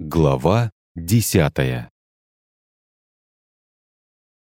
Глава 10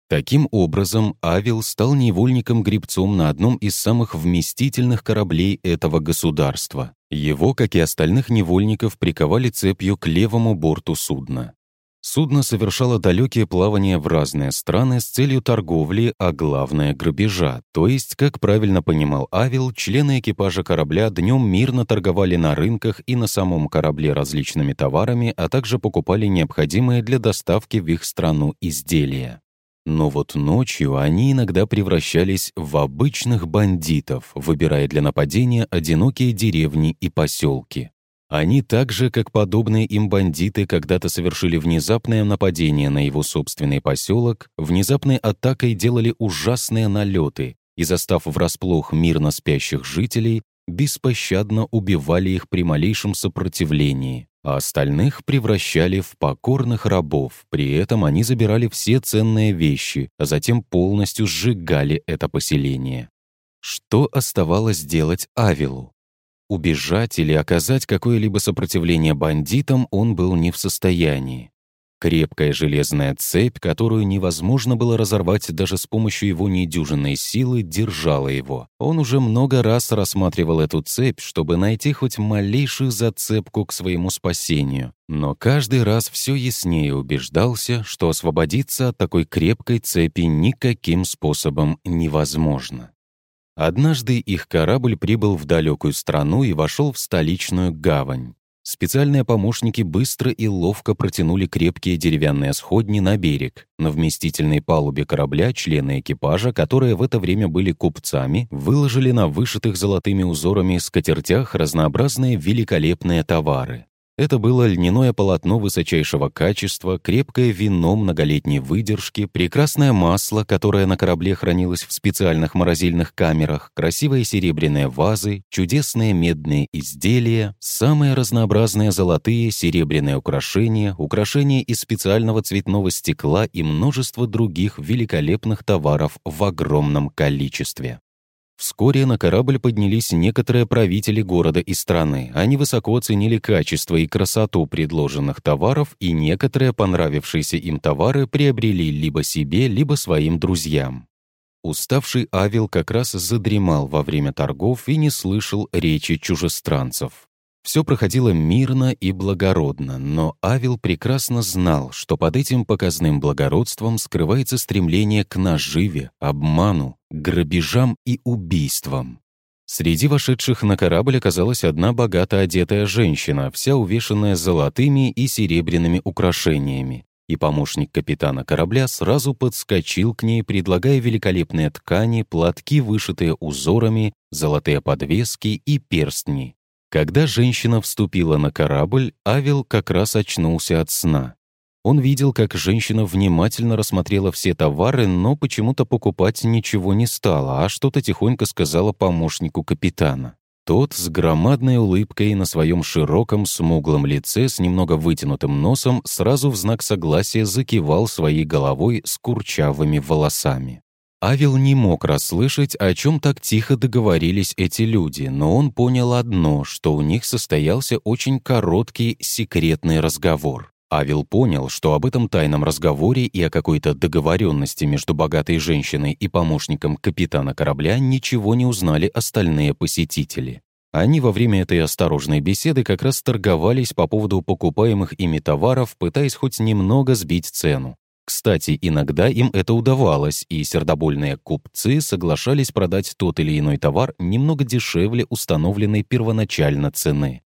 Таким образом, Авил стал невольником-гребцом на одном из самых вместительных кораблей этого государства. Его, как и остальных невольников, приковали цепью к левому борту судна. Судно совершало далекие плавания в разные страны с целью торговли, а главное — грабежа. То есть, как правильно понимал Авил, члены экипажа корабля днем мирно торговали на рынках и на самом корабле различными товарами, а также покупали необходимые для доставки в их страну изделия. Но вот ночью они иногда превращались в обычных бандитов, выбирая для нападения одинокие деревни и поселки. Они так же, как подобные им бандиты, когда-то совершили внезапное нападение на его собственный поселок, внезапной атакой делали ужасные налеты и, застав врасплох мирно спящих жителей, беспощадно убивали их при малейшем сопротивлении, а остальных превращали в покорных рабов. При этом они забирали все ценные вещи, а затем полностью сжигали это поселение. Что оставалось делать Авилу? Убежать или оказать какое-либо сопротивление бандитам он был не в состоянии. Крепкая железная цепь, которую невозможно было разорвать даже с помощью его недюжинной силы, держала его. Он уже много раз рассматривал эту цепь, чтобы найти хоть малейшую зацепку к своему спасению. Но каждый раз все яснее убеждался, что освободиться от такой крепкой цепи никаким способом невозможно. Однажды их корабль прибыл в далекую страну и вошел в столичную гавань. Специальные помощники быстро и ловко протянули крепкие деревянные сходни на берег. На вместительной палубе корабля члены экипажа, которые в это время были купцами, выложили на вышитых золотыми узорами скатертях разнообразные великолепные товары. Это было льняное полотно высочайшего качества, крепкое вино многолетней выдержки, прекрасное масло, которое на корабле хранилось в специальных морозильных камерах, красивые серебряные вазы, чудесные медные изделия, самые разнообразные золотые, серебряные украшения, украшения из специального цветного стекла и множество других великолепных товаров в огромном количестве. Вскоре на корабль поднялись некоторые правители города и страны. Они высоко оценили качество и красоту предложенных товаров, и некоторые понравившиеся им товары приобрели либо себе, либо своим друзьям. Уставший Авил как раз задремал во время торгов и не слышал речи чужестранцев. Все проходило мирно и благородно, но Авил прекрасно знал, что под этим показным благородством скрывается стремление к наживе, обману, грабежам и убийствам. Среди вошедших на корабль оказалась одна богато одетая женщина, вся увешанная золотыми и серебряными украшениями. И помощник капитана корабля сразу подскочил к ней, предлагая великолепные ткани, платки, вышитые узорами, золотые подвески и перстни. Когда женщина вступила на корабль, Авел как раз очнулся от сна. Он видел, как женщина внимательно рассмотрела все товары, но почему-то покупать ничего не стала, а что-то тихонько сказала помощнику капитана. Тот с громадной улыбкой на своем широком смуглом лице с немного вытянутым носом сразу в знак согласия закивал своей головой с курчавыми волосами. Авел не мог расслышать, о чем так тихо договорились эти люди, но он понял одно, что у них состоялся очень короткий секретный разговор. Авел понял, что об этом тайном разговоре и о какой-то договоренности между богатой женщиной и помощником капитана корабля ничего не узнали остальные посетители. Они во время этой осторожной беседы как раз торговались по поводу покупаемых ими товаров, пытаясь хоть немного сбить цену. Кстати, иногда им это удавалось, и сердобольные купцы соглашались продать тот или иной товар немного дешевле установленной первоначально цены.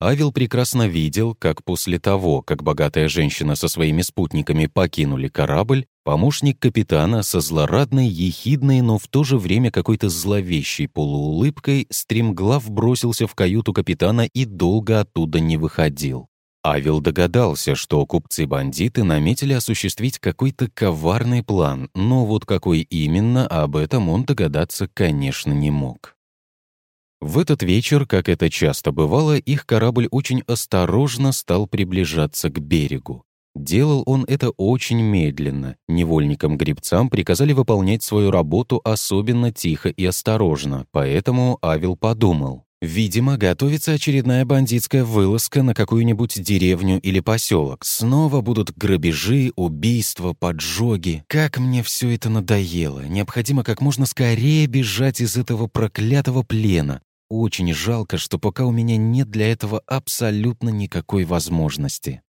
Авел прекрасно видел, как после того, как богатая женщина со своими спутниками покинули корабль, помощник капитана со злорадной, ехидной, но в то же время какой-то зловещей полуулыбкой стремглав бросился в каюту капитана и долго оттуда не выходил. Авел догадался, что купцы-бандиты наметили осуществить какой-то коварный план, но вот какой именно, об этом он догадаться, конечно, не мог. В этот вечер, как это часто бывало, их корабль очень осторожно стал приближаться к берегу. Делал он это очень медленно. Невольникам-гребцам приказали выполнять свою работу особенно тихо и осторожно, поэтому Авел подумал, Видимо, готовится очередная бандитская вылазка на какую-нибудь деревню или поселок. Снова будут грабежи, убийства, поджоги. Как мне все это надоело. Необходимо как можно скорее бежать из этого проклятого плена. Очень жалко, что пока у меня нет для этого абсолютно никакой возможности.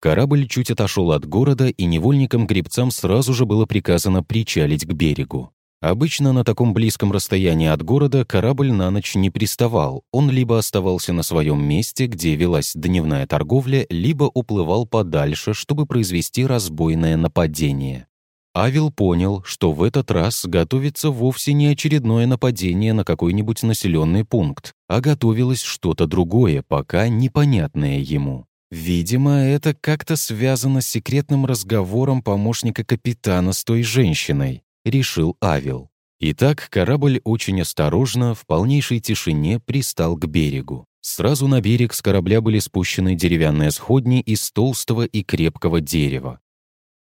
Корабль чуть отошел от города, и невольникам-гребцам сразу же было приказано причалить к берегу. Обычно на таком близком расстоянии от города корабль на ночь не приставал. Он либо оставался на своем месте, где велась дневная торговля, либо уплывал подальше, чтобы произвести разбойное нападение. Авил понял, что в этот раз готовится вовсе не очередное нападение на какой-нибудь населенный пункт, а готовилось что-то другое, пока непонятное ему. Видимо, это как-то связано с секретным разговором помощника капитана с той женщиной. — решил Авил. Итак, корабль очень осторожно, в полнейшей тишине пристал к берегу. Сразу на берег с корабля были спущены деревянные сходни из толстого и крепкого дерева.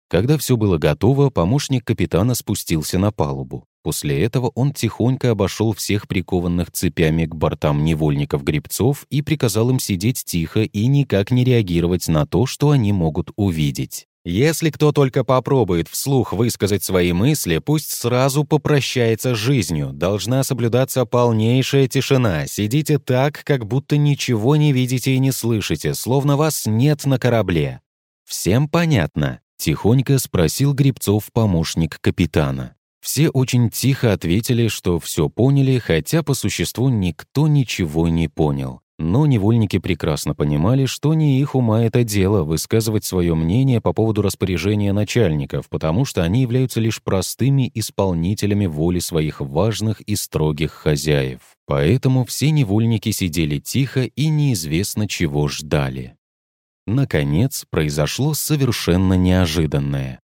Когда все было готово, помощник капитана спустился на палубу. После этого он тихонько обошел всех прикованных цепями к бортам невольников-гребцов и приказал им сидеть тихо и никак не реагировать на то, что они могут увидеть. Если кто только попробует вслух высказать свои мысли, пусть сразу попрощается с жизнью. Должна соблюдаться полнейшая тишина. Сидите так, как будто ничего не видите и не слышите, словно вас нет на корабле. Всем понятно? Тихонько спросил Грибцов помощник капитана. Все очень тихо ответили, что все поняли, хотя по существу никто ничего не понял. Но невольники прекрасно понимали, что не их ума это дело высказывать свое мнение по поводу распоряжения начальников, потому что они являются лишь простыми исполнителями воли своих важных и строгих хозяев. Поэтому все невольники сидели тихо и неизвестно чего ждали. Наконец, произошло совершенно неожиданное.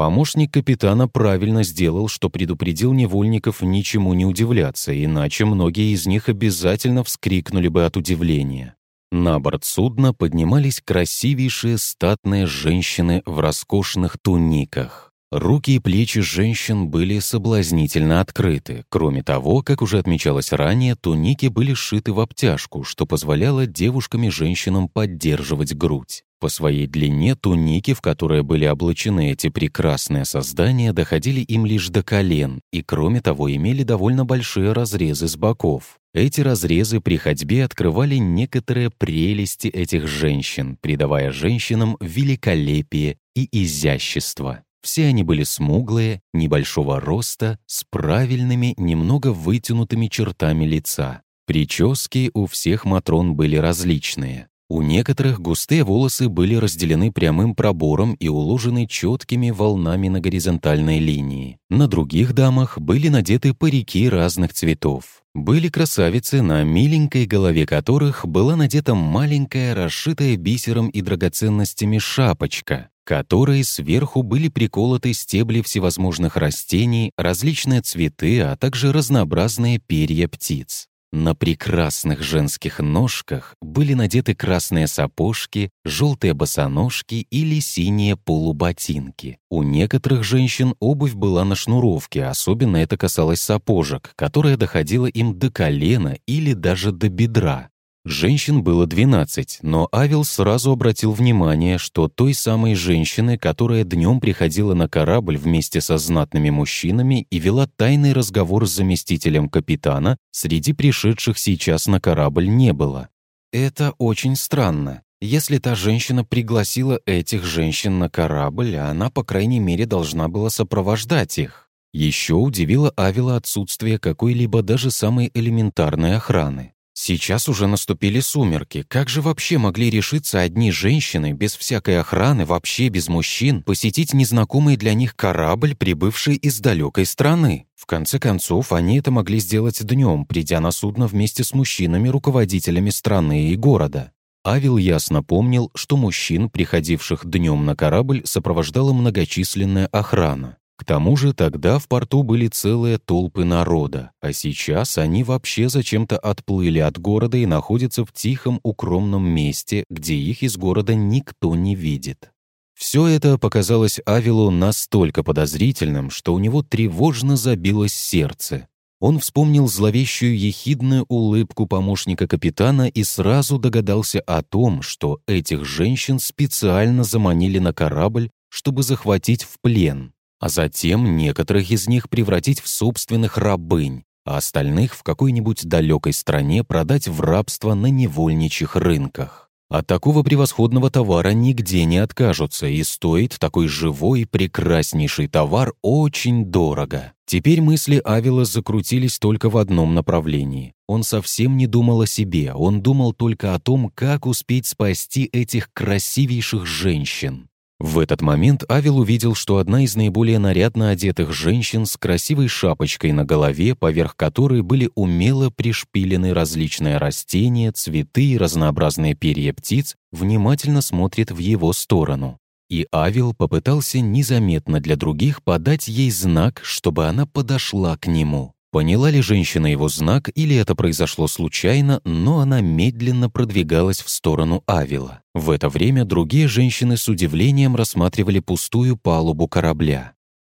Помощник капитана правильно сделал, что предупредил невольников ничему не удивляться, иначе многие из них обязательно вскрикнули бы от удивления. На борт судна поднимались красивейшие статные женщины в роскошных туниках. Руки и плечи женщин были соблазнительно открыты. Кроме того, как уже отмечалось ранее, туники были сшиты в обтяжку, что позволяло девушкам и женщинам поддерживать грудь. По своей длине туники, в которые были облачены эти прекрасные создания, доходили им лишь до колен и, кроме того, имели довольно большие разрезы с боков. Эти разрезы при ходьбе открывали некоторые прелести этих женщин, придавая женщинам великолепие и изящество. Все они были смуглые, небольшого роста, с правильными, немного вытянутыми чертами лица. Прически у всех матрон были различные. У некоторых густые волосы были разделены прямым пробором и уложены четкими волнами на горизонтальной линии. На других дамах были надеты парики разных цветов. Были красавицы, на миленькой голове которых была надета маленькая, расшитая бисером и драгоценностями шапочка, которой сверху были приколоты стебли всевозможных растений, различные цветы, а также разнообразные перья птиц. На прекрасных женских ножках были надеты красные сапожки, желтые босоножки или синие полуботинки. У некоторых женщин обувь была на шнуровке, особенно это касалось сапожек, которая доходила им до колена или даже до бедра. Женщин было 12, но Авел сразу обратил внимание, что той самой женщины, которая днем приходила на корабль вместе со знатными мужчинами и вела тайный разговор с заместителем капитана, среди пришедших сейчас на корабль не было. Это очень странно. Если та женщина пригласила этих женщин на корабль, она, по крайней мере, должна была сопровождать их. Еще удивило Авела отсутствие какой-либо даже самой элементарной охраны. Сейчас уже наступили сумерки. Как же вообще могли решиться одни женщины, без всякой охраны, вообще без мужчин, посетить незнакомый для них корабль, прибывший из далекой страны? В конце концов, они это могли сделать днем, придя на судно вместе с мужчинами, руководителями страны и города. Авил ясно помнил, что мужчин, приходивших днем на корабль, сопровождала многочисленная охрана. К тому же тогда в порту были целые толпы народа, а сейчас они вообще зачем-то отплыли от города и находятся в тихом укромном месте, где их из города никто не видит. Все это показалось Авилу настолько подозрительным, что у него тревожно забилось сердце. Он вспомнил зловещую ехидную улыбку помощника капитана и сразу догадался о том, что этих женщин специально заманили на корабль, чтобы захватить в плен, а затем некоторых из них превратить в собственных рабынь, а остальных в какой-нибудь далекой стране продать в рабство на невольничьих рынках. От такого превосходного товара нигде не откажутся, и стоит такой живой, прекраснейший товар очень дорого. Теперь мысли Авила закрутились только в одном направлении. Он совсем не думал о себе, он думал только о том, как успеть спасти этих красивейших женщин. В этот момент Авел увидел, что одна из наиболее нарядно одетых женщин с красивой шапочкой на голове, поверх которой были умело пришпилены различные растения, цветы и разнообразные перья птиц, внимательно смотрит в его сторону. И Авел попытался незаметно для других подать ей знак, чтобы она подошла к нему. Поняла ли женщина его знак, или это произошло случайно, но она медленно продвигалась в сторону Авила. В это время другие женщины с удивлением рассматривали пустую палубу корабля.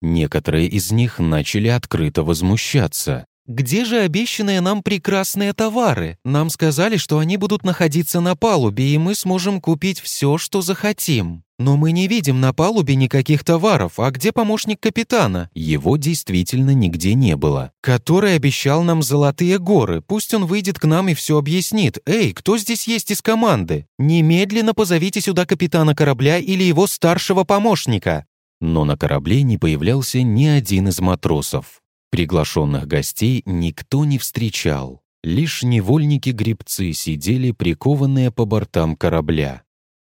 Некоторые из них начали открыто возмущаться. «Где же обещанные нам прекрасные товары? Нам сказали, что они будут находиться на палубе, и мы сможем купить все, что захотим». «Но мы не видим на палубе никаких товаров. А где помощник капитана?» Его действительно нигде не было. «Который обещал нам золотые горы. Пусть он выйдет к нам и все объяснит. Эй, кто здесь есть из команды? Немедленно позовите сюда капитана корабля или его старшего помощника». Но на корабле не появлялся ни один из матросов. Приглашенных гостей никто не встречал. Лишь невольники-гребцы сидели прикованные по бортам корабля.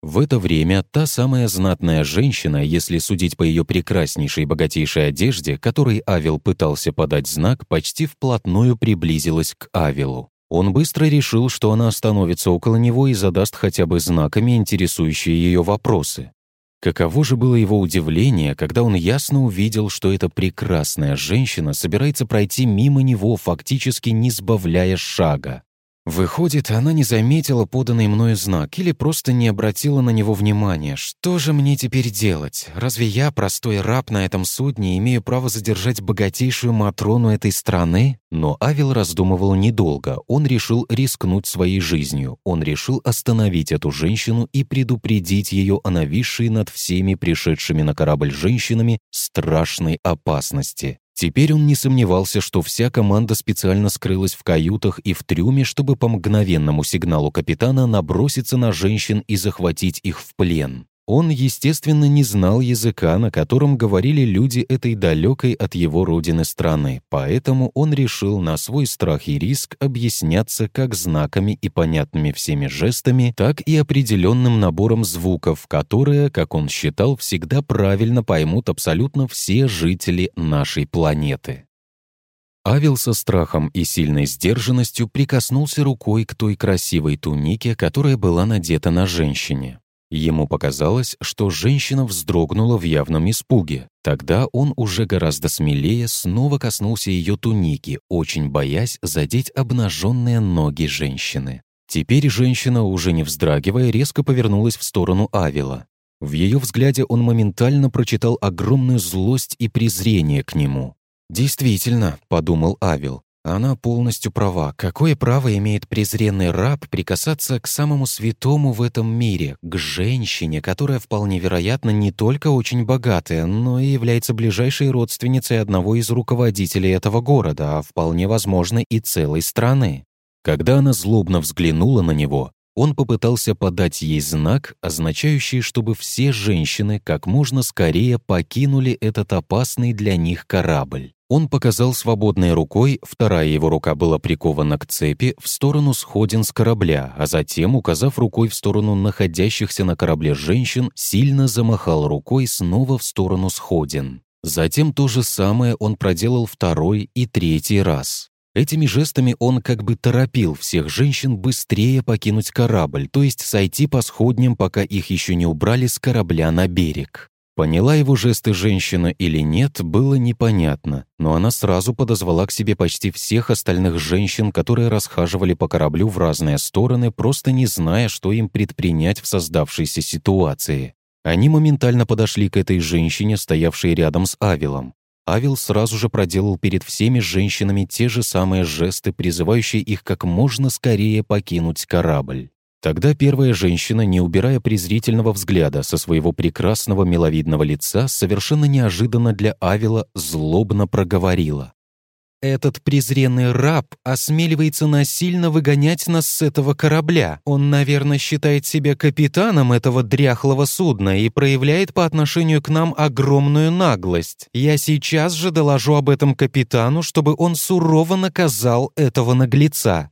В это время та самая знатная женщина, если судить по ее прекраснейшей богатейшей одежде, которой Авел пытался подать знак, почти вплотную приблизилась к Авелу. Он быстро решил, что она остановится около него и задаст хотя бы знаками интересующие ее вопросы. Каково же было его удивление, когда он ясно увидел, что эта прекрасная женщина собирается пройти мимо него, фактически не сбавляя шага. Выходит, она не заметила поданный мною знак или просто не обратила на него внимания. Что же мне теперь делать? Разве я, простой раб на этом судне, имею право задержать богатейшую Матрону этой страны? Но Авел раздумывал недолго. Он решил рискнуть своей жизнью. Он решил остановить эту женщину и предупредить ее о нависшей над всеми пришедшими на корабль женщинами страшной опасности. Теперь он не сомневался, что вся команда специально скрылась в каютах и в трюме, чтобы по мгновенному сигналу капитана наброситься на женщин и захватить их в плен. Он, естественно, не знал языка, на котором говорили люди этой далекой от его родины страны, поэтому он решил на свой страх и риск объясняться как знаками и понятными всеми жестами, так и определенным набором звуков, которые, как он считал, всегда правильно поймут абсолютно все жители нашей планеты. Авел со страхом и сильной сдержанностью прикоснулся рукой к той красивой тунике, которая была надета на женщине. Ему показалось, что женщина вздрогнула в явном испуге. Тогда он уже гораздо смелее снова коснулся ее туники, очень боясь задеть обнаженные ноги женщины. Теперь женщина, уже не вздрагивая, резко повернулась в сторону Авила. В ее взгляде он моментально прочитал огромную злость и презрение к нему. «Действительно», — подумал Авил, она полностью права. Какое право имеет презренный раб прикасаться к самому святому в этом мире, к женщине, которая вполне вероятно не только очень богатая, но и является ближайшей родственницей одного из руководителей этого города, а вполне возможно и целой страны? Когда она злобно взглянула на него, он попытался подать ей знак, означающий, чтобы все женщины как можно скорее покинули этот опасный для них корабль. Он показал свободной рукой, вторая его рука была прикована к цепи в сторону сходин с корабля, а затем, указав рукой в сторону находящихся на корабле женщин, сильно замахал рукой снова в сторону сходин. Затем то же самое он проделал второй и третий раз. Этими жестами он как бы торопил всех женщин быстрее покинуть корабль, то есть сойти по сходням, пока их еще не убрали с корабля на берег. Поняла его жесты женщина или нет, было непонятно, но она сразу подозвала к себе почти всех остальных женщин, которые расхаживали по кораблю в разные стороны, просто не зная, что им предпринять в создавшейся ситуации. Они моментально подошли к этой женщине, стоявшей рядом с Авилом. Авел сразу же проделал перед всеми женщинами те же самые жесты, призывающие их как можно скорее покинуть корабль. Тогда первая женщина, не убирая презрительного взгляда со своего прекрасного миловидного лица, совершенно неожиданно для Авела злобно проговорила. «Этот презренный раб осмеливается насильно выгонять нас с этого корабля. Он, наверное, считает себя капитаном этого дряхлого судна и проявляет по отношению к нам огромную наглость. Я сейчас же доложу об этом капитану, чтобы он сурово наказал этого наглеца».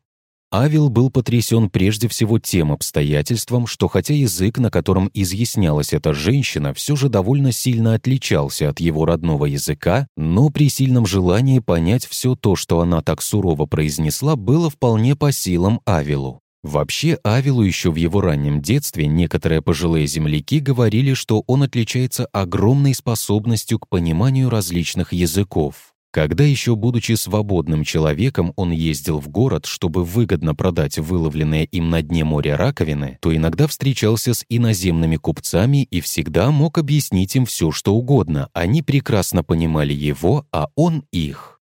Авел был потрясен прежде всего тем обстоятельством, что хотя язык, на котором изъяснялась эта женщина, все же довольно сильно отличался от его родного языка, но при сильном желании понять все то, что она так сурово произнесла, было вполне по силам Авелу. Вообще, Авелу еще в его раннем детстве некоторые пожилые земляки говорили, что он отличается огромной способностью к пониманию различных языков. Когда еще будучи свободным человеком он ездил в город, чтобы выгодно продать выловленные им на дне моря раковины, то иногда встречался с иноземными купцами и всегда мог объяснить им все, что угодно. Они прекрасно понимали его, а он их.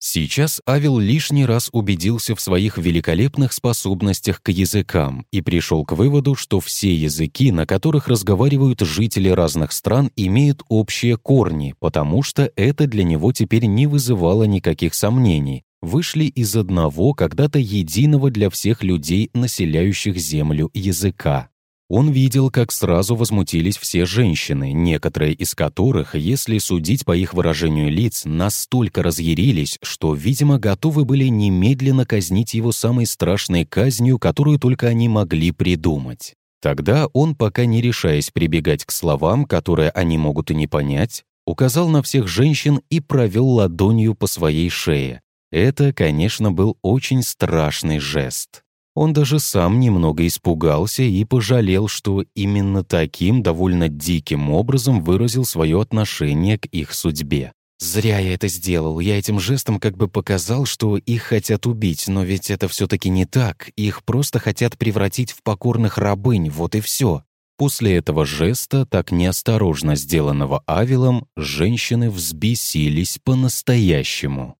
Сейчас Авел лишний раз убедился в своих великолепных способностях к языкам и пришел к выводу, что все языки, на которых разговаривают жители разных стран, имеют общие корни, потому что это для него теперь не вызывало никаких сомнений, вышли из одного, когда-то единого для всех людей, населяющих Землю, языка. Он видел, как сразу возмутились все женщины, некоторые из которых, если судить по их выражению лиц, настолько разъярились, что, видимо, готовы были немедленно казнить его самой страшной казнью, которую только они могли придумать. Тогда он, пока не решаясь прибегать к словам, которые они могут и не понять, указал на всех женщин и провел ладонью по своей шее. Это, конечно, был очень страшный жест. Он даже сам немного испугался и пожалел, что именно таким довольно диким образом выразил свое отношение к их судьбе. «Зря я это сделал. Я этим жестом как бы показал, что их хотят убить, но ведь это все-таки не так. Их просто хотят превратить в покорных рабынь, вот и все». После этого жеста, так неосторожно сделанного Авилом, женщины взбесились по-настоящему.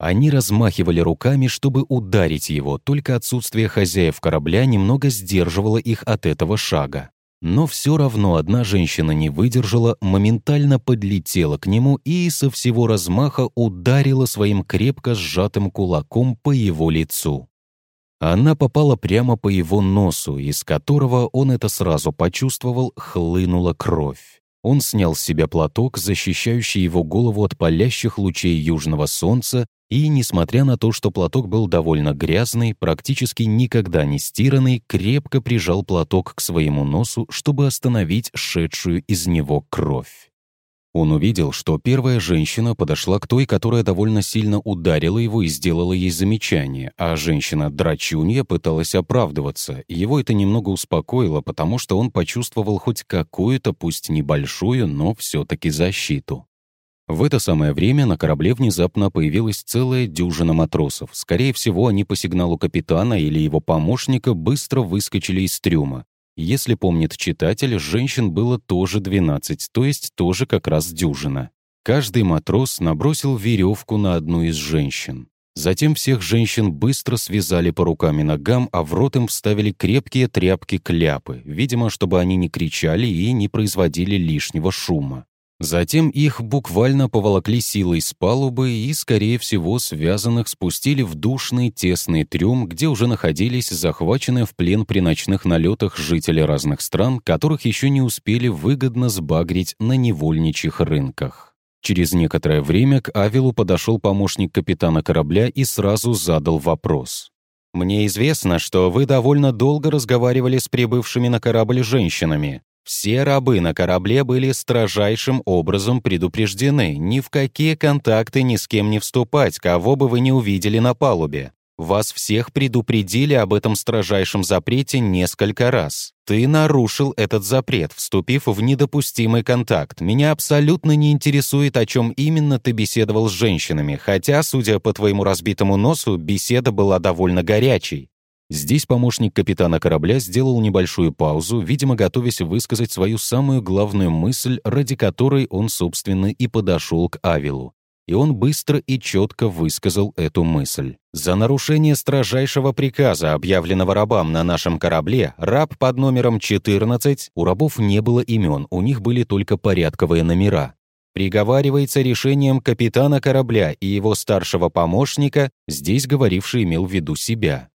Они размахивали руками, чтобы ударить его, только отсутствие хозяев корабля немного сдерживало их от этого шага. Но все равно одна женщина не выдержала, моментально подлетела к нему и со всего размаха ударила своим крепко сжатым кулаком по его лицу. Она попала прямо по его носу, из которого он это сразу почувствовал, хлынула кровь. Он снял с себя платок, защищающий его голову от палящих лучей южного солнца, и, несмотря на то, что платок был довольно грязный, практически никогда не стиранный, крепко прижал платок к своему носу, чтобы остановить шедшую из него кровь. Он увидел, что первая женщина подошла к той, которая довольно сильно ударила его и сделала ей замечание, а женщина-драчунья пыталась оправдываться. Его это немного успокоило, потому что он почувствовал хоть какую-то, пусть небольшую, но все-таки защиту. В это самое время на корабле внезапно появилась целая дюжина матросов. Скорее всего, они по сигналу капитана или его помощника быстро выскочили из трюма. Если помнит читатель, женщин было тоже 12, то есть тоже как раз дюжина. Каждый матрос набросил веревку на одну из женщин. Затем всех женщин быстро связали по рукам и ногам, а в рот им вставили крепкие тряпки-кляпы, видимо, чтобы они не кричали и не производили лишнего шума. Затем их буквально поволокли силой с палубы и, скорее всего, связанных спустили в душный тесный трюм, где уже находились захваченные в плен при ночных налетах жители разных стран, которых еще не успели выгодно сбагрить на невольничьих рынках. Через некоторое время к Авилу подошел помощник капитана корабля и сразу задал вопрос. «Мне известно, что вы довольно долго разговаривали с прибывшими на корабль женщинами. Все рабы на корабле были строжайшим образом предупреждены ни в какие контакты ни с кем не вступать, кого бы вы не увидели на палубе. Вас всех предупредили об этом строжайшем запрете несколько раз. Ты нарушил этот запрет, вступив в недопустимый контакт. Меня абсолютно не интересует, о чем именно ты беседовал с женщинами, хотя, судя по твоему разбитому носу, беседа была довольно горячей. Здесь помощник капитана корабля сделал небольшую паузу, видимо, готовясь высказать свою самую главную мысль, ради которой он, собственно, и подошел к Авилу. и он быстро и четко высказал эту мысль. За нарушение строжайшего приказа, объявленного рабам на нашем корабле, раб под номером 14, у рабов не было имен, у них были только порядковые номера, приговаривается решением капитана корабля и его старшего помощника, здесь говоривший имел в виду себя,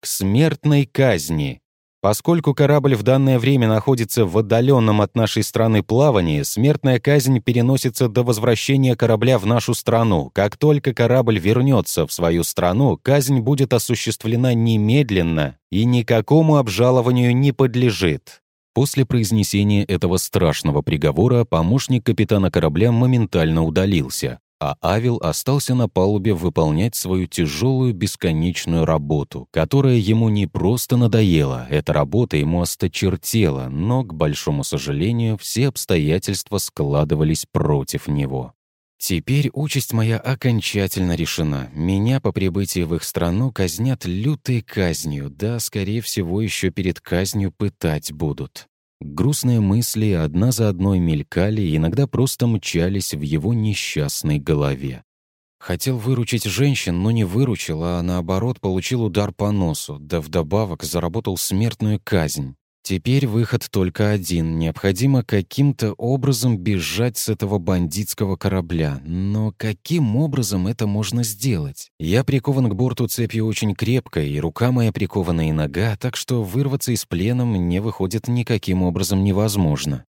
к смертной казни. Поскольку корабль в данное время находится в отдаленном от нашей страны плавании, смертная казнь переносится до возвращения корабля в нашу страну. Как только корабль вернется в свою страну, казнь будет осуществлена немедленно и никакому обжалованию не подлежит. После произнесения этого страшного приговора помощник капитана корабля моментально удалился, а Авил остался на палубе выполнять свою тяжелую бесконечную работу, которая ему не просто надоела, эта работа ему осточертела, но, к большому сожалению, все обстоятельства складывались против него. Теперь участь моя окончательно решена. Меня по прибытии в их страну казнят лютой казнью, да, скорее всего, еще перед казнью пытать будут. Грустные мысли одна за одной мелькали и иногда просто мчались в его несчастной голове. Хотел выручить женщин, но не выручил, а наоборот получил удар по носу, да вдобавок заработал смертную казнь. Теперь выход только один. Необходимо каким-то образом бежать с этого бандитского корабля. Но каким образом это можно сделать? Я прикован к борту цепью очень крепко, и рука моя прикована и нога, так что вырваться из плена мне выходит никаким образом невозможно.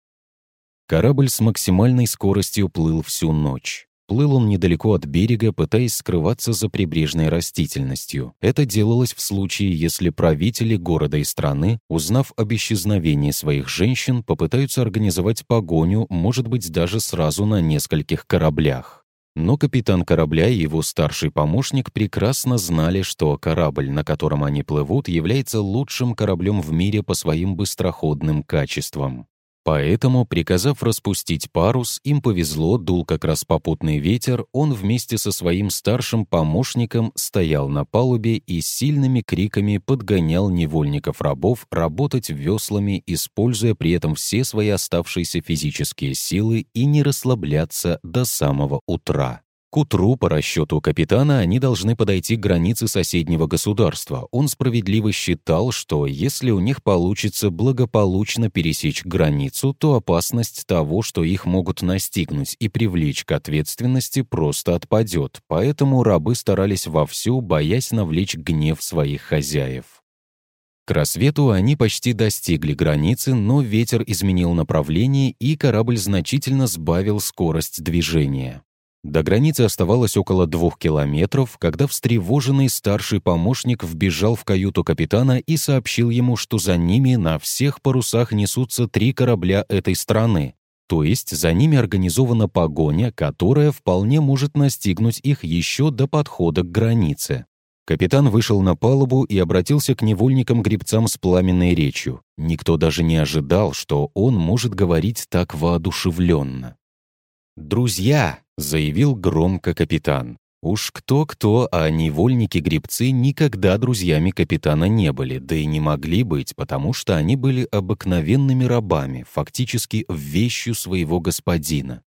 Корабль с максимальной скоростью плыл всю ночь. Плыл он недалеко от берега, пытаясь скрываться за прибрежной растительностью. Это делалось в случае, если правители города и страны, узнав об исчезновении своих женщин, попытаются организовать погоню, может быть, даже сразу на нескольких кораблях. Но капитан корабля и его старший помощник прекрасно знали, что корабль, на котором они плывут, является лучшим кораблем в мире по своим быстроходным качествам. Поэтому, приказав распустить парус, им повезло, дул как раз попутный ветер, он вместе со своим старшим помощником стоял на палубе и сильными криками подгонял невольников-рабов работать веслами, используя при этом все свои оставшиеся физические силы и не расслабляться до самого утра. К утру, по расчету капитана, они должны подойти к границе соседнего государства. Он справедливо считал, что если у них получится благополучно пересечь границу, то опасность того, что их могут настигнуть и привлечь к ответственности, просто отпадет. Поэтому рабы старались вовсю, боясь навлечь гнев своих хозяев. К рассвету они почти достигли границы, но ветер изменил направление, и корабль значительно сбавил скорость движения. До границы оставалось около двух километров, когда встревоженный старший помощник вбежал в каюту капитана и сообщил ему, что за ними на всех парусах несутся три корабля этой страны. То есть за ними организована погоня, которая вполне может настигнуть их еще до подхода к границе. Капитан вышел на палубу и обратился к невольникам-гребцам с пламенной речью. Никто даже не ожидал, что он может говорить так воодушевленно. «Друзья!» — заявил громко капитан. Уж кто-кто, а невольники-гребцы никогда друзьями капитана не были, да и не могли быть, потому что они были обыкновенными рабами, фактически вещью своего господина.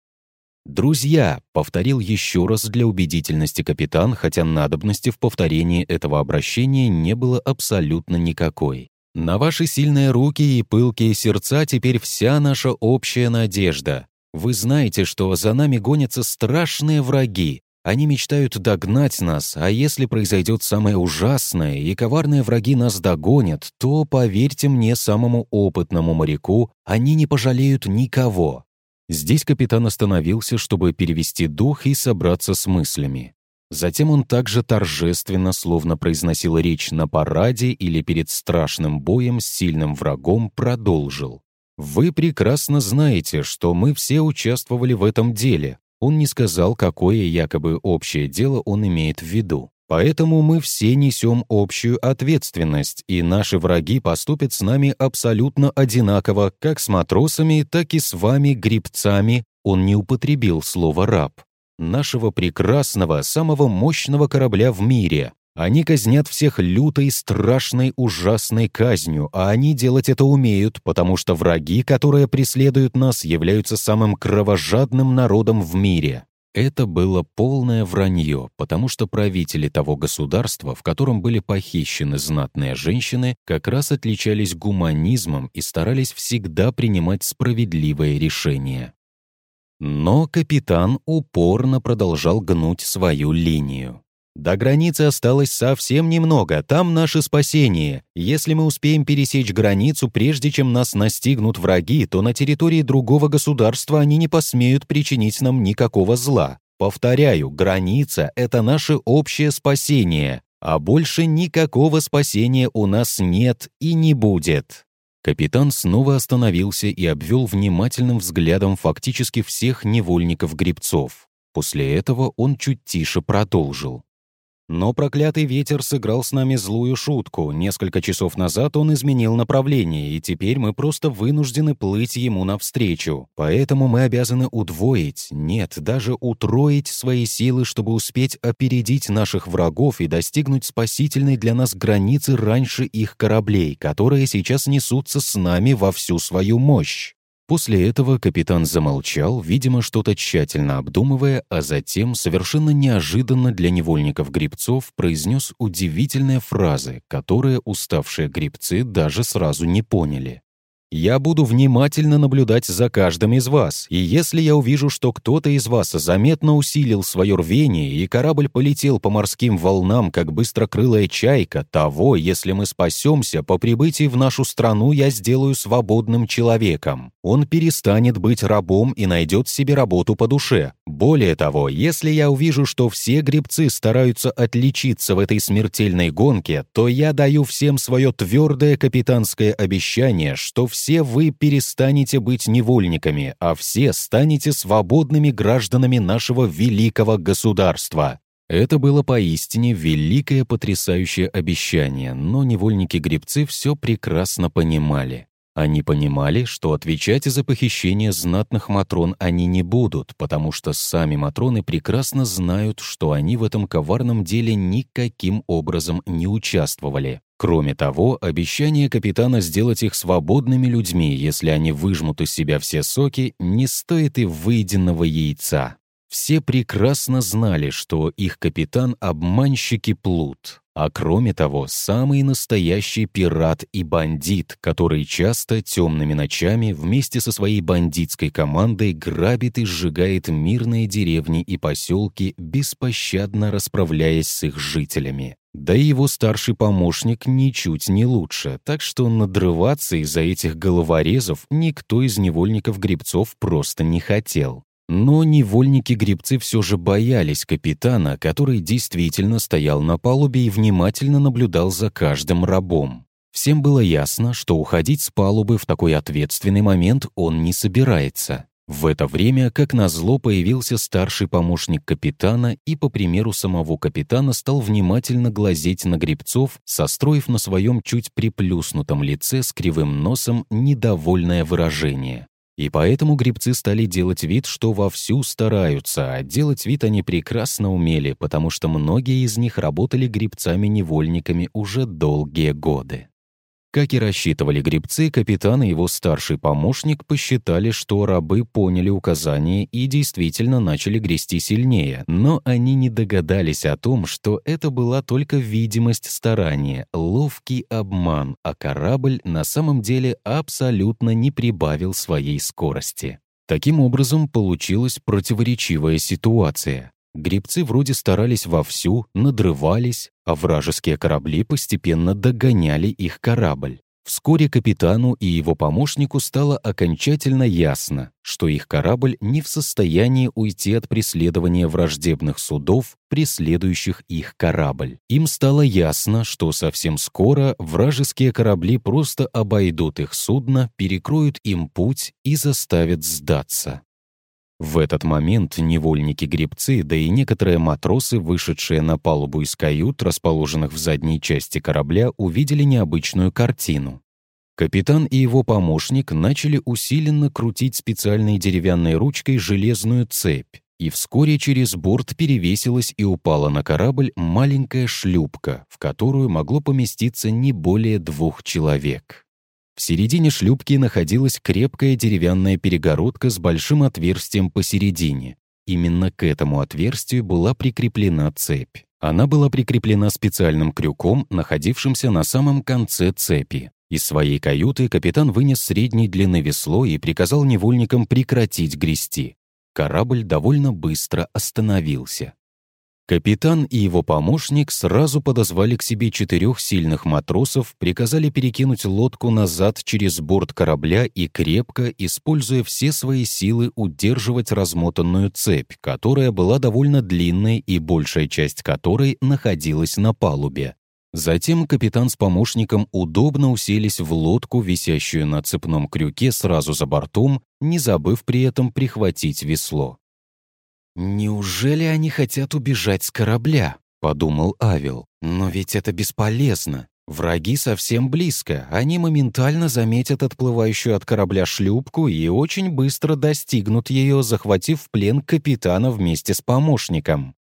«Друзья!» — повторил еще раз для убедительности капитан, хотя надобности в повторении этого обращения не было абсолютно никакой. «На ваши сильные руки и пылкие сердца теперь вся наша общая надежда. Вы знаете, что за нами гонятся страшные враги. Они мечтают догнать нас, а если произойдет самое ужасное, и коварные враги нас догонят, то, поверьте мне, самому опытному моряку, они не пожалеют никого». Здесь капитан остановился, чтобы перевести дух и собраться с мыслями. Затем он также торжественно, словно произносил речь на параде или перед страшным боем с сильным врагом, продолжил. Вы прекрасно знаете, что мы все участвовали в этом деле. Он не сказал, какое якобы общее дело он имеет в виду. Поэтому мы все несем общую ответственность, и наши враги поступят с нами абсолютно одинаково, как с матросами, так и с вами, грибцами. Он не употребил слово «раб». Нашего прекрасного, самого мощного корабля в мире, они казнят всех лютой, страшной, ужасной казнью, а они делать это умеют, потому что враги, которые преследуют нас, являются самым кровожадным народом в мире. это было полное вранье, потому что правители того государства, в котором были похищены знатные женщины, как раз отличались гуманизмом и старались всегда принимать справедливые решения. Но капитан упорно продолжал гнуть свою линию. До границы осталось совсем немного, там наше спасение. Если мы успеем пересечь границу, прежде чем нас настигнут враги, то на территории другого государства они не посмеют причинить нам никакого зла. Повторяю, граница — это наше общее спасение, а больше никакого спасения у нас нет и не будет. Капитан снова остановился и обвел внимательным взглядом фактически всех невольников-гребцов. После этого он чуть тише продолжил. Но проклятый ветер сыграл с нами злую шутку. Несколько часов назад он изменил направление, и теперь мы просто вынуждены плыть ему навстречу. Поэтому мы обязаны удвоить, нет, даже утроить свои силы, чтобы успеть опередить наших врагов и достигнуть спасительной для нас границы раньше их кораблей, которые сейчас несутся с нами во всю свою мощь. После этого капитан замолчал, видимо, что-то тщательно обдумывая, а затем, совершенно неожиданно для невольников-грибцов, произнес удивительные фразы, которые уставшие грибцы даже сразу не поняли. Я буду внимательно наблюдать за каждым из вас, и если я увижу, что кто-то из вас заметно усилил свое рвение, и корабль полетел по морским волнам, как быстрокрылая чайка, того, если мы спасемся, по прибытии в нашу страну я сделаю свободным человеком. Он перестанет быть рабом и найдет себе работу по душе. Более того, если я увижу, что все гребцы стараются отличиться в этой смертельной гонке, то я даю всем свое твердое капитанское обещание, что все вы перестанете быть невольниками, а все станете свободными гражданами нашего великого государства. Это было поистине великое потрясающее обещание, но невольники-гребцы все прекрасно понимали. Они понимали, что отвечать за похищение знатных матрон они не будут, потому что сами матроны прекрасно знают, что они в этом коварном деле никаким образом не участвовали. Кроме того, обещание капитана сделать их свободными людьми, если они выжмут из себя все соки, не стоит и выеденного яйца. Все прекрасно знали, что их капитан — обманщик и плут, а кроме того, самый настоящий пират и бандит, который часто темными ночами вместе со своей бандитской командой грабит и сжигает мирные деревни и поселки, беспощадно расправляясь с их жителями. Да и его старший помощник ничуть не лучше, так что надрываться из-за этих головорезов никто из невольников-гребцов просто не хотел. Но невольники-гребцы все же боялись капитана, который действительно стоял на палубе и внимательно наблюдал за каждым рабом. Всем было ясно, что уходить с палубы в такой ответственный момент он не собирается. В это время, как назло, появился старший помощник капитана и, по примеру самого капитана, стал внимательно глазеть на гребцов, состроив на своем чуть приплюснутом лице с кривым носом недовольное выражение. И поэтому грибцы стали делать вид, что вовсю стараются, а делать вид они прекрасно умели, потому что многие из них работали грибцами-невольниками уже долгие годы. Как и рассчитывали гребцы, капитан и его старший помощник посчитали, что рабы поняли указание и действительно начали грести сильнее, но они не догадались о том, что это была только видимость старания, ловкий обман, а корабль на самом деле абсолютно не прибавил своей скорости. Таким образом, получилась противоречивая ситуация. Гребцы вроде старались вовсю, надрывались, а вражеские корабли постепенно догоняли их корабль. Вскоре капитану и его помощнику стало окончательно ясно, что их корабль не в состоянии уйти от преследования враждебных судов, преследующих их корабль. Им стало ясно, что совсем скоро вражеские корабли просто обойдут их судно, перекроют им путь и заставят сдаться. В этот момент невольники-гребцы, да и некоторые матросы, вышедшие на палубу из кают, расположенных в задней части корабля, увидели необычную картину. Капитан и его помощник начали усиленно крутить специальной деревянной ручкой железную цепь, и вскоре через борт перевесилась и упала на корабль маленькая шлюпка, в которую могло поместиться не более двух человек. В середине шлюпки находилась крепкая деревянная перегородка с большим отверстием посередине. именно к этому отверстию была прикреплена цепь. Она была прикреплена специальным крюком, находившимся на самом конце цепи. Из своей каюты капитан вынес средней длины весло и приказал невольникам прекратить грести. Корабль довольно быстро остановился. Капитан и его помощник сразу подозвали к себе четырех сильных матросов, приказали перекинуть лодку назад через борт корабля и крепко, используя все свои силы, удерживать размотанную цепь, которая была довольно длинной и большая часть которой находилась на палубе. Затем капитан с помощником удобно уселись в лодку, висящую на цепном крюке сразу за бортом, не забыв при этом прихватить весло. «Неужели они хотят убежать с корабля?» — подумал Авел. «Но ведь это бесполезно. Враги совсем близко. Они моментально заметят отплывающую от корабля шлюпку и очень быстро достигнут ее, захватив в плен капитана вместе с помощником».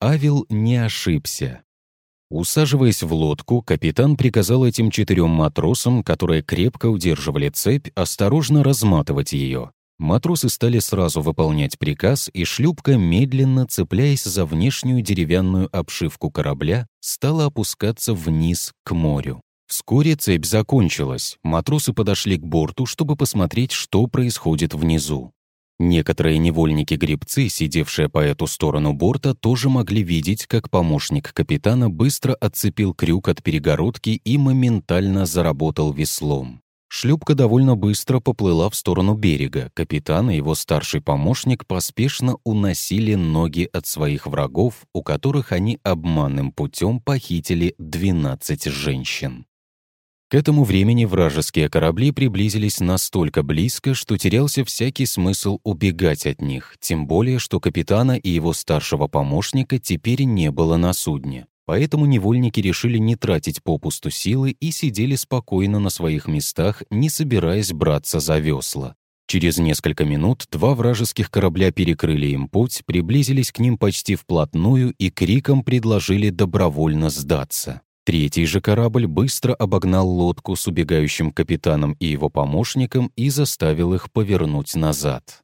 Авел не ошибся. Усаживаясь в лодку, капитан приказал этим четырем матросам, которые крепко удерживали цепь, осторожно разматывать ее. Матросы стали сразу выполнять приказ, и шлюпка, медленно цепляясь за внешнюю деревянную обшивку корабля, стала опускаться вниз к морю. Вскоре цепь закончилась. Матросы подошли к борту, чтобы посмотреть, что происходит внизу. Некоторые невольники-гребцы, сидевшие по эту сторону борта, тоже могли видеть, как помощник капитана быстро отцепил крюк от перегородки и моментально заработал веслом. Шлюпка довольно быстро поплыла в сторону берега. Капитан и его старший помощник поспешно уносили ноги от своих врагов, у которых они обманным путем похитили 12 женщин. К этому времени вражеские корабли приблизились настолько близко, что терялся всякий смысл убегать от них, тем более, что капитана и его старшего помощника теперь не было на судне. Поэтому невольники решили не тратить попусту силы и сидели спокойно на своих местах, не собираясь браться за весла. Через несколько минут два вражеских корабля перекрыли им путь, приблизились к ним почти вплотную и криком предложили добровольно сдаться. Третий же корабль быстро обогнал лодку с убегающим капитаном и его помощником и заставил их повернуть назад.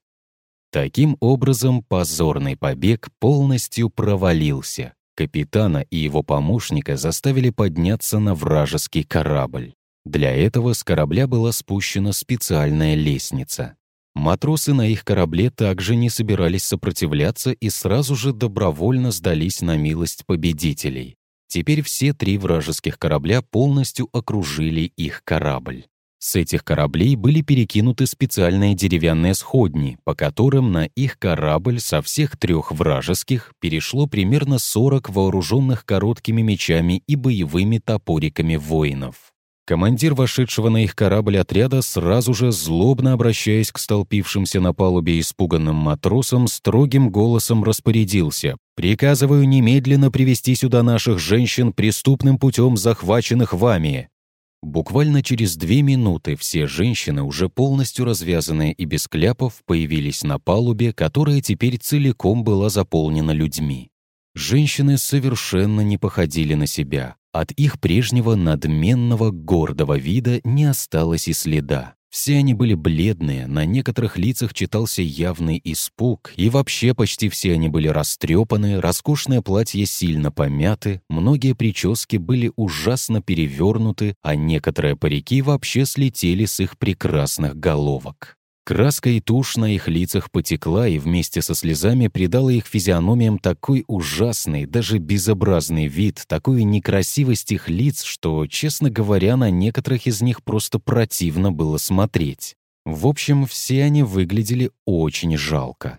Таким образом, позорный побег полностью провалился. Капитана и его помощника заставили подняться на вражеский корабль. Для этого с корабля была спущена специальная лестница. Матросы на их корабле также не собирались сопротивляться и сразу же добровольно сдались на милость победителей. Теперь все три вражеских корабля полностью окружили их корабль. С этих кораблей были перекинуты специальные деревянные сходни, по которым на их корабль со всех трех вражеских перешло примерно 40 вооруженных короткими мечами и боевыми топориками воинов. Командир вошедшего на их корабль отряда сразу же, злобно обращаясь к столпившимся на палубе испуганным матросам, строгим голосом распорядился «Приказываю немедленно привести сюда наших женщин преступным путем захваченных вами. Буквально через две минуты все женщины, уже полностью развязанные и без кляпов, появились на палубе, которая теперь целиком была заполнена людьми. Женщины совершенно не походили на себя. От их прежнего надменного, гордого вида не осталось и следа. Все они были бледные, на некоторых лицах читался явный испуг, и вообще почти все они были растрепаны, роскошное платье сильно помяты, многие прически были ужасно перевернуты, а некоторые парики вообще слетели с их прекрасных головок. Краска и тушь на их лицах потекла и вместе со слезами придала их физиономиям такой ужасный, даже безобразный вид, такую некрасивость их лиц, что, честно говоря, на некоторых из них просто противно было смотреть. В общем, все они выглядели очень жалко.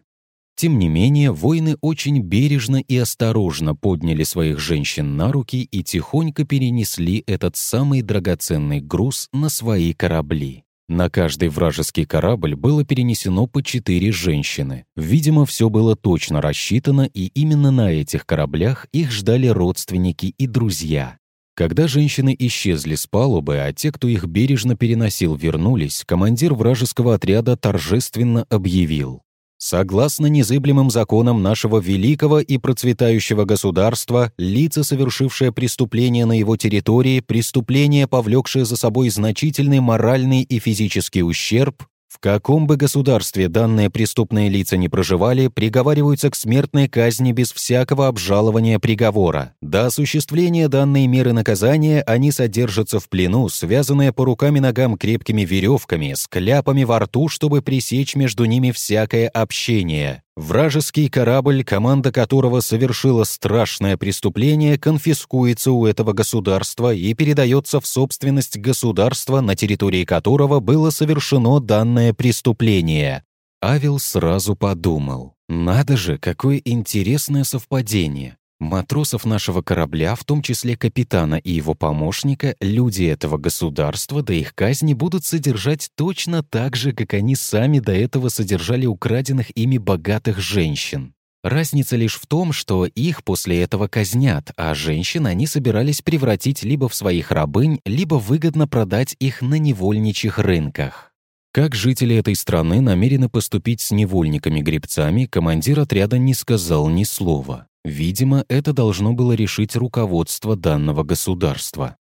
Тем не менее, воины очень бережно и осторожно подняли своих женщин на руки и тихонько перенесли этот самый драгоценный груз на свои корабли. На каждый вражеский корабль было перенесено по четыре женщины. Видимо, все было точно рассчитано, и именно на этих кораблях их ждали родственники и друзья. Когда женщины исчезли с палубы, а те, кто их бережно переносил, вернулись, командир вражеского отряда торжественно объявил. Согласно незыблемым законам нашего великого и процветающего государства, лица, совершившие преступление на его территории, преступление, повлекшее за собой значительный моральный и физический ущерб, В каком бы государстве данные преступные лица не проживали, приговариваются к смертной казни без всякого обжалования приговора. До осуществления данной меры наказания они содержатся в плену, связанные по рукам и ногам крепкими веревками, с кляпами во рту, чтобы пресечь между ними всякое общение. Вражеский корабль, команда которого совершила страшное преступление, конфискуется у этого государства и передается в собственность государства, на территории которого было совершено данное преступление. Авел сразу подумал, надо же, какое интересное совпадение. Матросов нашего корабля, в том числе капитана и его помощника, люди этого государства до их казни будут содержать точно так же, как они сами до этого содержали украденных ими богатых женщин. Разница лишь в том, что их после этого казнят, а женщин они собирались превратить либо в своих рабынь, либо выгодно продать их на невольничьих рынках. Как жители этой страны намерены поступить с невольниками-гребцами, командир отряда не сказал ни слова. Видимо, это должно было решить руководство данного государства.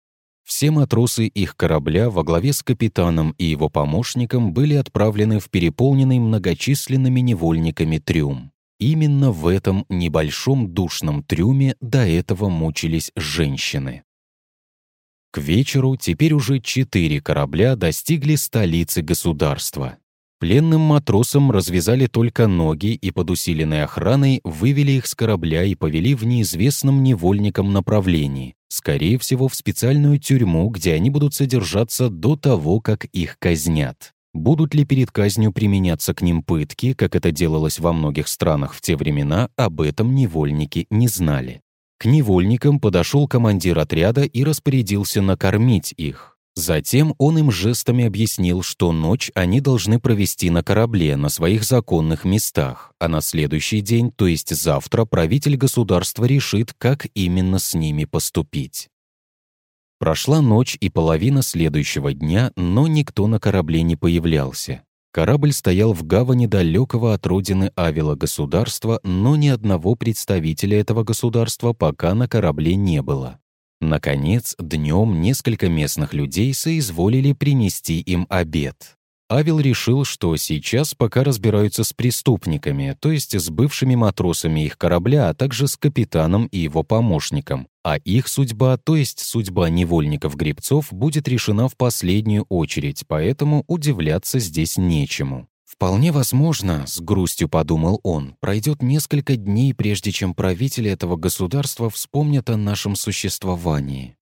Все матросы их корабля во главе с капитаном и его помощником были отправлены в переполненный многочисленными невольниками трюм. Именно в этом небольшом душном трюме до этого мучились женщины. К вечеру теперь уже четыре корабля достигли столицы государства. Пленным матросам развязали только ноги и под усиленной охраной вывели их с корабля и повели в неизвестном невольникам направлении, скорее всего, в специальную тюрьму, где они будут содержаться до того, как их казнят. Будут ли перед казнью применяться к ним пытки, как это делалось во многих странах в те времена, об этом невольники не знали. К невольникам подошел командир отряда и распорядился накормить их. Затем он им жестами объяснил, что ночь они должны провести на корабле, на своих законных местах, а на следующий день, то есть завтра, правитель государства решит, как именно с ними поступить. Прошла ночь и половина следующего дня, но никто на корабле не появлялся. Корабль стоял в гавани далекого от родины Авила государства, но ни одного представителя этого государства пока на корабле не было. Наконец, днем несколько местных людей соизволили принести им обед. Авел решил, что сейчас пока разбираются с преступниками, то есть с бывшими матросами их корабля, а также с капитаном и его помощником, а их судьба, то есть судьба невольников-гребцов, будет решена в последнюю очередь, поэтому удивляться здесь нечему. «Вполне возможно, — с грустью подумал он, — пройдет несколько дней, прежде чем правители этого государства вспомнят о нашем существовании».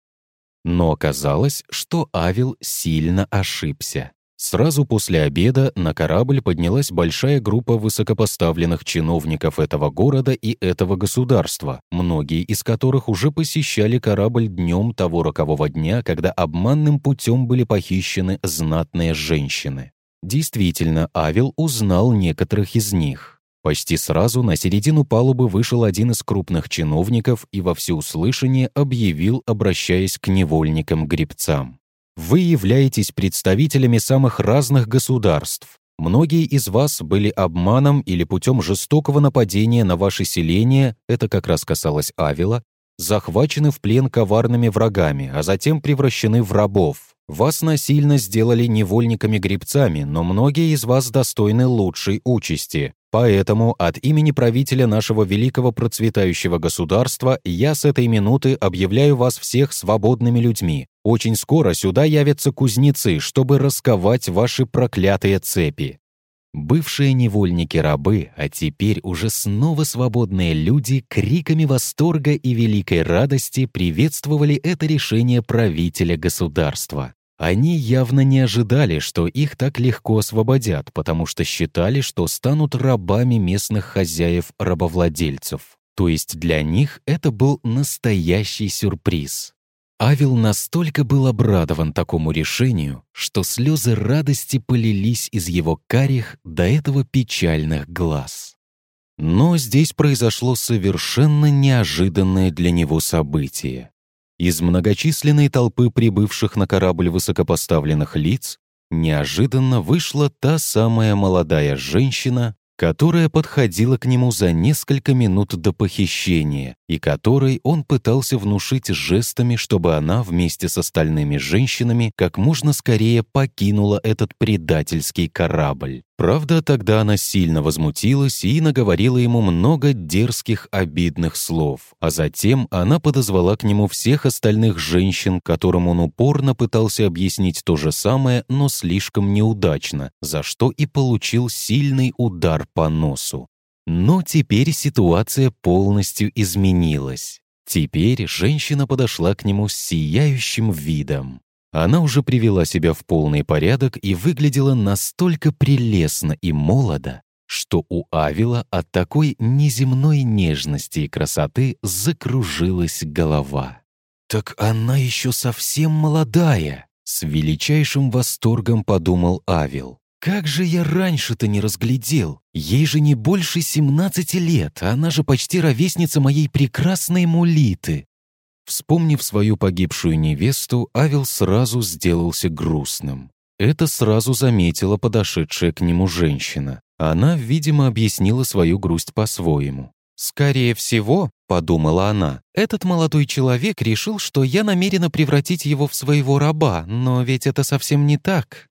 Но оказалось, что Авил сильно ошибся. Сразу после обеда на корабль поднялась большая группа высокопоставленных чиновников этого города и этого государства, многие из которых уже посещали корабль днем того рокового дня, когда обманным путем были похищены знатные женщины. Действительно, Авел узнал некоторых из них. Почти сразу на середину палубы вышел один из крупных чиновников и во всеуслышание объявил, обращаясь к невольникам-гребцам. «Вы являетесь представителями самых разных государств. Многие из вас были обманом или путем жестокого нападения на ваше селение, это как раз касалось Авела, захвачены в плен коварными врагами, а затем превращены в рабов. Вас насильно сделали невольниками-гребцами, но многие из вас достойны лучшей участи. Поэтому от имени правителя нашего великого процветающего государства я с этой минуты объявляю вас всех свободными людьми. Очень скоро сюда явятся кузнецы, чтобы расковать ваши проклятые цепи. Бывшие невольники-рабы, а теперь уже снова свободные люди, криками восторга и великой радости приветствовали это решение правителя государства. Они явно не ожидали, что их так легко освободят, потому что считали, что станут рабами местных хозяев-рабовладельцев. То есть для них это был настоящий сюрприз. Авел настолько был обрадован такому решению, что слезы радости полились из его карих до этого печальных глаз. Но здесь произошло совершенно неожиданное для него событие. Из многочисленной толпы прибывших на корабль высокопоставленных лиц неожиданно вышла та самая молодая женщина, которая подходила к нему за несколько минут до похищения и которой он пытался внушить жестами, чтобы она вместе с остальными женщинами как можно скорее покинула этот предательский корабль. Правда, тогда она сильно возмутилась и наговорила ему много дерзких обидных слов, а затем она подозвала к нему всех остальных женщин, которым он упорно пытался объяснить то же самое, но слишком неудачно, за что и получил сильный удар по носу. Но теперь ситуация полностью изменилась. Теперь женщина подошла к нему с сияющим видом. Она уже привела себя в полный порядок и выглядела настолько прелестно и молодо, что у Авила от такой неземной нежности и красоты закружилась голова. «Так она еще совсем молодая!» С величайшим восторгом подумал Авил. «Как же я раньше-то не разглядел! Ей же не больше 17 лет, она же почти ровесница моей прекрасной Мулиты!» Вспомнив свою погибшую невесту, Авел сразу сделался грустным. Это сразу заметила подошедшая к нему женщина. Она, видимо, объяснила свою грусть по-своему. «Скорее всего, — подумала она, — этот молодой человек решил, что я намерена превратить его в своего раба, но ведь это совсем не так.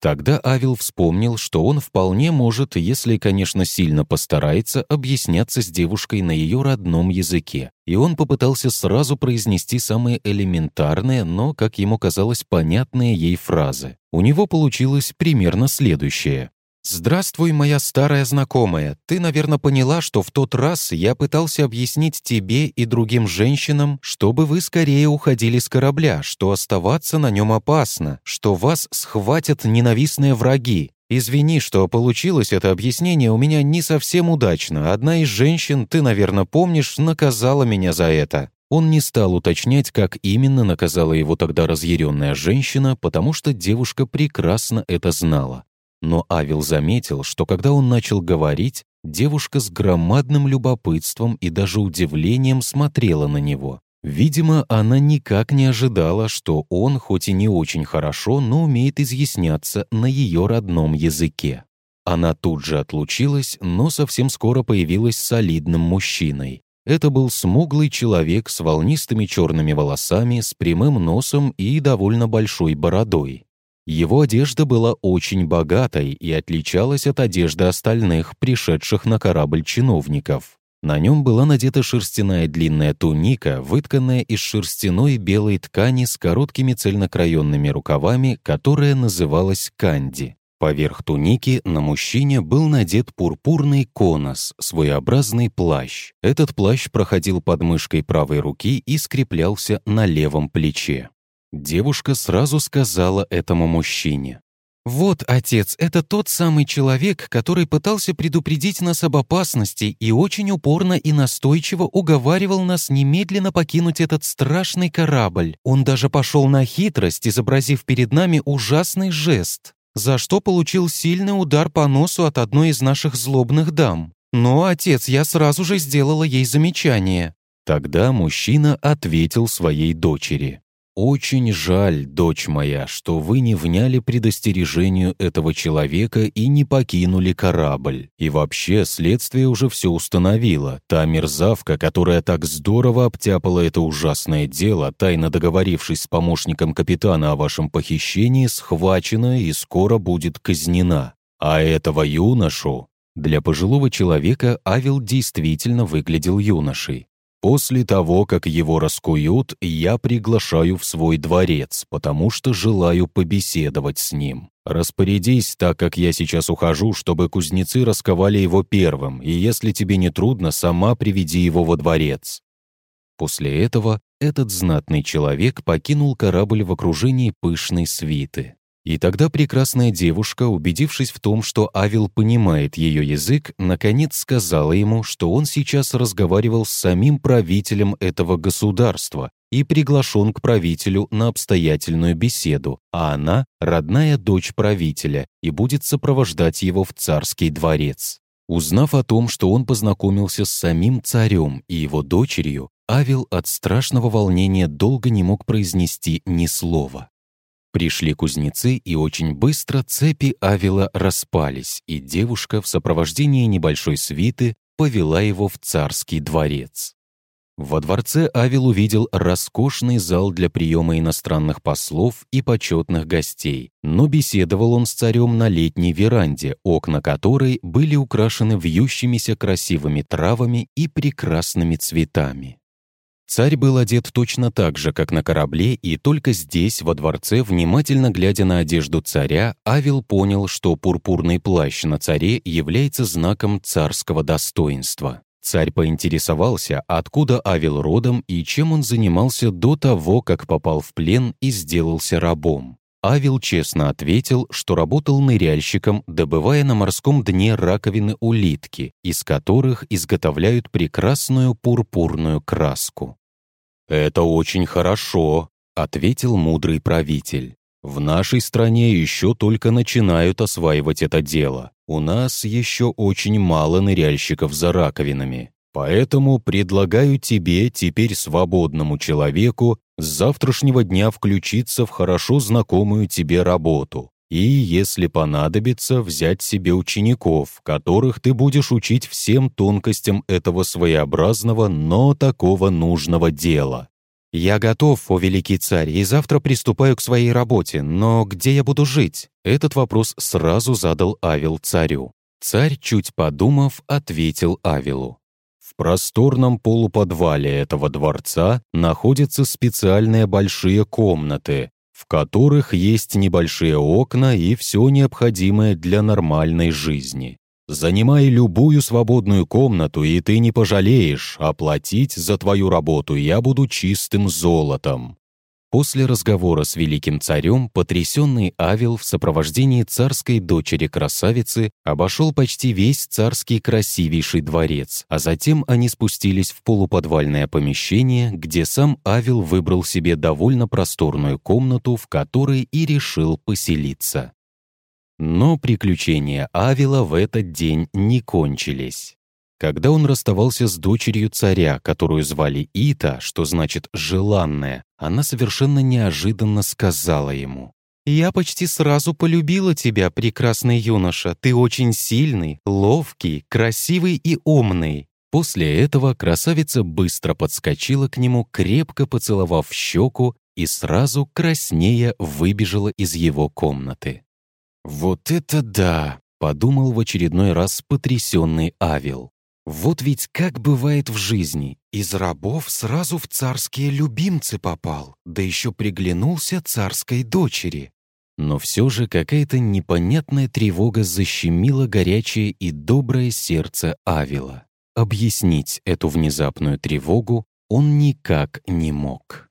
Тогда Авел вспомнил, что он вполне может, если, конечно, сильно постарается, объясняться с девушкой на ее родном языке. И он попытался сразу произнести самые элементарные, но, как ему казалось, понятные ей фразы. У него получилось примерно следующее. «Здравствуй, моя старая знакомая. Ты, наверное, поняла, что в тот раз я пытался объяснить тебе и другим женщинам, чтобы вы скорее уходили с корабля, что оставаться на нем опасно, что вас схватят ненавистные враги. Извини, что получилось это объяснение у меня не совсем удачно. Одна из женщин, ты, наверное, помнишь, наказала меня за это». Он не стал уточнять, как именно наказала его тогда разъяренная женщина, потому что девушка прекрасно это знала. Но Авел заметил, что когда он начал говорить, девушка с громадным любопытством и даже удивлением смотрела на него. Видимо, она никак не ожидала, что он, хоть и не очень хорошо, но умеет изъясняться на ее родном языке. Она тут же отлучилась, но совсем скоро появилась солидным мужчиной. Это был смуглый человек с волнистыми черными волосами, с прямым носом и довольно большой бородой. Его одежда была очень богатой и отличалась от одежды остальных, пришедших на корабль чиновников. На нем была надета шерстяная длинная туника, вытканная из шерстяной белой ткани с короткими цельнокраенными рукавами, которая называлась канди. Поверх туники на мужчине был надет пурпурный конос, своеобразный плащ. Этот плащ проходил под мышкой правой руки и скреплялся на левом плече. Девушка сразу сказала этому мужчине. «Вот, отец, это тот самый человек, который пытался предупредить нас об опасности и очень упорно и настойчиво уговаривал нас немедленно покинуть этот страшный корабль. Он даже пошел на хитрость, изобразив перед нами ужасный жест, за что получил сильный удар по носу от одной из наших злобных дам. Но, отец, я сразу же сделала ей замечание». Тогда мужчина ответил своей дочери. «Очень жаль, дочь моя, что вы не вняли предостережению этого человека и не покинули корабль. И вообще, следствие уже все установило. Та мерзавка, которая так здорово обтяпала это ужасное дело, тайно договорившись с помощником капитана о вашем похищении, схвачена и скоро будет казнена. А этого юношу...» Для пожилого человека Авел действительно выглядел юношей. После того, как его раскуют, я приглашаю в свой дворец, потому что желаю побеседовать с ним. Распорядись, так как я сейчас ухожу, чтобы кузнецы расковали его первым, и если тебе не трудно, сама приведи его во дворец». После этого этот знатный человек покинул корабль в окружении пышной свиты. И тогда прекрасная девушка, убедившись в том, что Авел понимает ее язык, наконец сказала ему, что он сейчас разговаривал с самим правителем этого государства и приглашен к правителю на обстоятельную беседу, а она — родная дочь правителя и будет сопровождать его в царский дворец. Узнав о том, что он познакомился с самим царем и его дочерью, Авел от страшного волнения долго не мог произнести ни слова. Пришли кузнецы, и очень быстро цепи Авила распались, и девушка в сопровождении небольшой свиты повела его в царский дворец. Во дворце Авил увидел роскошный зал для приема иностранных послов и почетных гостей, но беседовал он с царем на летней веранде, окна которой были украшены вьющимися красивыми травами и прекрасными цветами. Царь был одет точно так же, как на корабле, и только здесь, во дворце, внимательно глядя на одежду царя, Авил понял, что пурпурный плащ на царе является знаком царского достоинства. Царь поинтересовался, откуда Авел родом и чем он занимался до того, как попал в плен и сделался рабом. Авел честно ответил, что работал ныряльщиком, добывая на морском дне раковины улитки, из которых изготовляют прекрасную пурпурную краску. «Это очень хорошо», — ответил мудрый правитель. «В нашей стране еще только начинают осваивать это дело. У нас еще очень мало ныряльщиков за раковинами. Поэтому предлагаю тебе, теперь свободному человеку, с завтрашнего дня включиться в хорошо знакомую тебе работу. И, если понадобится, взять себе учеников, которых ты будешь учить всем тонкостям этого своеобразного, но такого нужного дела. «Я готов, о великий царь, и завтра приступаю к своей работе, но где я буду жить?» Этот вопрос сразу задал Авел царю. Царь, чуть подумав, ответил Авелу. В просторном полуподвале этого дворца находятся специальные большие комнаты, в которых есть небольшие окна и все необходимое для нормальной жизни. Занимай любую свободную комнату, и ты не пожалеешь, оплатить за твою работу я буду чистым золотом». После разговора с великим царем потрясенный Авел в сопровождении царской дочери-красавицы обошел почти весь царский красивейший дворец, а затем они спустились в полуподвальное помещение, где сам Авел выбрал себе довольно просторную комнату, в которой и решил поселиться. Но приключения Авила в этот день не кончились. Когда он расставался с дочерью царя, которую звали Ита, что значит «желанная», она совершенно неожиданно сказала ему. «Я почти сразу полюбила тебя, прекрасный юноша. Ты очень сильный, ловкий, красивый и умный». После этого красавица быстро подскочила к нему, крепко поцеловав щеку и сразу краснея выбежала из его комнаты. «Вот это да!» — подумал в очередной раз потрясенный Авел. «Вот ведь как бывает в жизни. Из рабов сразу в царские любимцы попал, да еще приглянулся царской дочери». Но все же какая-то непонятная тревога защемила горячее и доброе сердце Авила. Объяснить эту внезапную тревогу он никак не мог.